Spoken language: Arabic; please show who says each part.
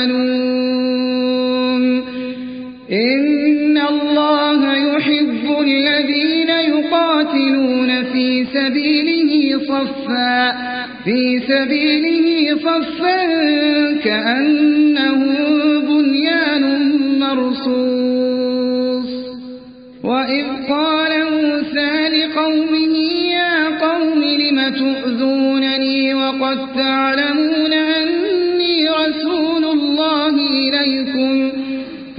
Speaker 1: تفعلون إن الله يحب الذين يقاتلون في سبيله صفا في سبيله صفا كأنه بنيان مرصوص. وإذ قال موسى لقومه يا قوم لم تؤذونني وقد تعلمون أني رسول